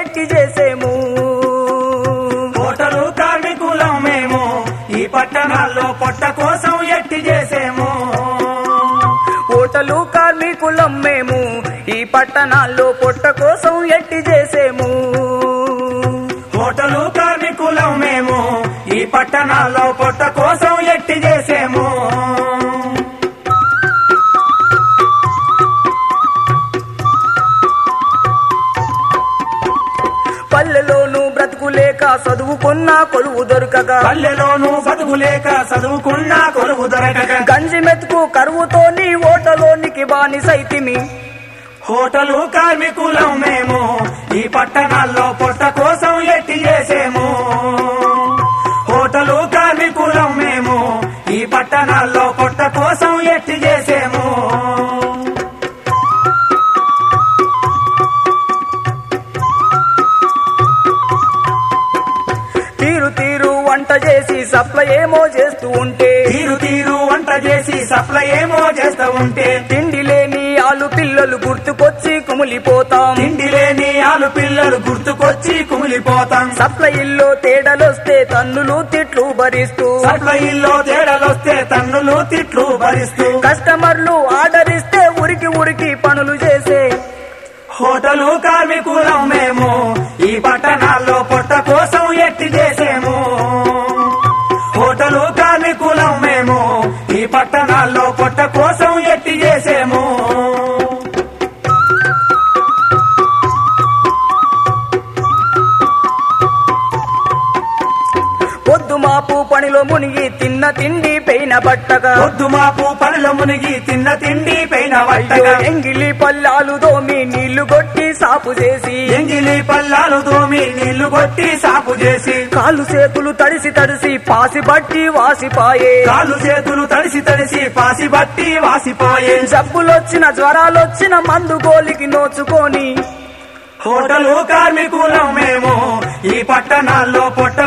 ఎట్టి చేసేము. హోటలు కార్మికులం మేము ఈ పట్టణాల్లో పొట్ట కోసం ఎట్టి చేసేము. ఓటలు కార్మికులం మేము ఈ పట్టణాల్లో పొట్ట కోసం ఎట్టి చేసేము. హోటలు కార్మికులం మేము ఈ పట్టణాల్లో పల్లెలోను బ్రతుకులేక చదువుకున్న కొలువు దొరకక పల్లెలోను బతుకులేక చదువుకున్న కొలువు దొరకక గంజి మెతుకు కరువుతోని ఓటలోనికి బానిసైతిమి. హోటలు కార్మికులం మేము ఈ పట్టణాల్లో పొట్ట కోసం ఎట్టి చేసేము. చేసి సప్లై ఏమో చేస్తూ ఉంటే తిండి లేని ఆలు పిల్లలు గుర్తుకొచ్చి కుమిలిపోతాం. తిండి లేని ఆలు పిల్లలు గుర్తుకొచ్చి కుమిలిపోతాం. సప్లైల్లో తేడలొస్తే తన్నులు తిట్లు భరిస్తూ. సప్లైల్లో తేడాలొస్తే తన్నులు తిట్లు భరిస్తూ. కస్టమర్లు ఆర్డర్ ఇస్తే ఉరికి ఉరికి పనులు చేసే. హోటలు కార్మికులం పట్టణాల్లో పొట్ట కోసం ఎట్టి చేసేము. మాపు పనిలో మునిగి తిన్న తిండి పెయిన బట్టగా. పొద్దు మాపు పనుల మునిగి తిన్న తిండి పైన వట్టగా ఎంగిలి పల్లాలు నీళ్ళు సాపు చేసి ఎంగిలి పల్లాలు దోమి నీళ్ళు కొట్టి సాపు చేసి కాళ్ళు చేతులు తడిసి తడిసి పాసి బట్టి వాసిపాయే. కాళ్ళు చేతులు తడిసి తడిసి పాసి బట్టి వాసిపోయే. జబ్బులొచ్చిన జ్వరాలొచ్చిన మందు గోలికి నోచుకొని. హోటలు కార్మికులం మేము ఈ పట్టణాల్లో పొట్ట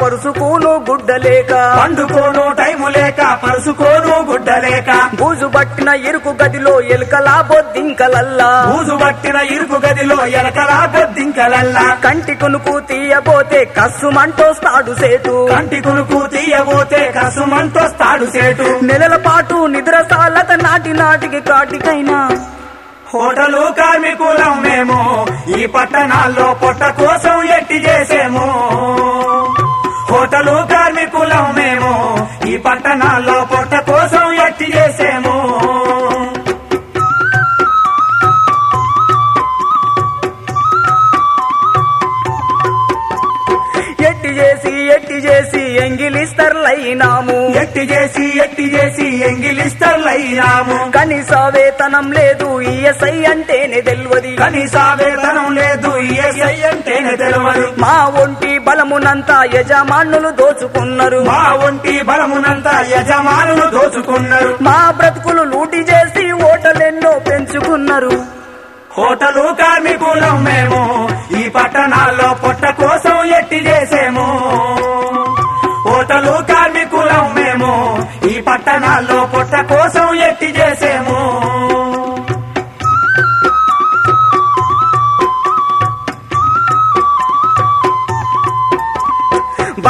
పరుసుకోను గుడ్డ లేక పండుకోను టైము లేక పరుసుకోను గుడ్డ లేక బూజు పట్టిన ఇరుకు గదిలో ఎలుకలా బొద్దింకలల్లా. బూజు పట్టిన ఇరుకు గదిలో ఎలకలా బొద్దింకలల్లా. కంటి కొనుకు తీయబోతే కస్సుమంటో స్తాడు సేటు. కంటి కొనుకు తీయబోతే కసుమంతొస్తాడు సేటు. నెలల పాటు నిద్రసాలత నాటి నాటికి కాటికైనా. హోటలు కార్మికులం మేము ఈ పట్టణాల్లో పొట్ట కోసం ఎట్టి చేసేము. హోటలు కార్మికులం మేము. ఈ పట్టణాల్లో పొట్ట కోసం ఎట్టి చేసేము. ఎట్టి చేసి ఎట్టి చేసి ఎంగిలిస్తర్లైనాము. ఎట్టి చేసి ఎట్టి చేసి ఎంగిలిస్తర్లైనాము. కనీస వేతనం లేదు ఈఎస్ఐ అంటేనే తెలియదు కనీస వేతనం లేదు ఈఎస్ఐ అంటేనే తెలియదు మా ఒంటి బలమునంతా యజమానులు దోచుకున్నారు. మా ఒంటి బలమునంతా యజమానులు దోచుకున్నారు. మా బ్రతుకులు లూటి చేసి ఓటలెన్నో పెంచుకున్నారు. హోటలు కార్మికులం మేము ఈ పట్టణాల్లో పొట్ట కోసం ఎట్టి చేసేము. హోటలు కార్మికులం మేము ఈ పట్టణాల్లో పొట్ట కోసం ఎట్టి చేసేము.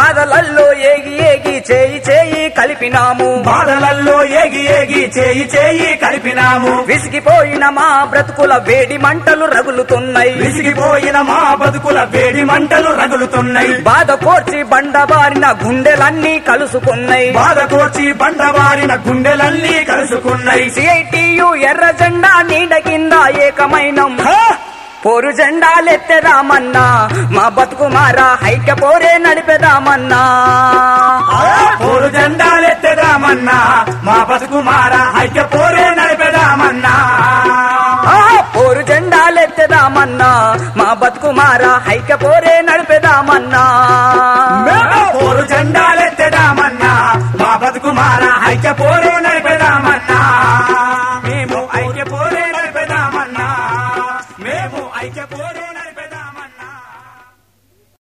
బాధలల్లో ఏగి ఏగి చేయి చేయి కలిపినాము. బాధలల్లో ఏగి ఏగి చేయి చేయి కలిపినాము. విసిగిపోయిన మా బ్రతుకుల వేడి మంటలు రగులుతున్నాయి. విసిగిపోయిన మా బతుకుల వేడి మంటలు రగులుతున్నాయి. బాధ కోర్చి బండబారిన గుండెలన్నీ కలుసుకున్నాయి. బాధ కోర్చి బండవారిన గుండెలన్నీ కలుసుకున్నాయి. సిఐటియు ఎర్ర జెండా నీడ కింద ఏకమైనం. పోరు జెండాలెత్తెదామన్నా మా బతుకు మారా హైక పోరే నడిపెదామన్నా పోరు జెండాలెత్తెదామన్నా మా బతుకు మారా ఐక్య పోరే నడిపెదామన్నా పోరు జెండాలెత్తెదామన్నా మా బతుకు మారా హైక పోరే నడిపెదామన్నా పోరు జెండాలెత్తెదామన్నా మా బతుకు మారా ఐక్య పోరే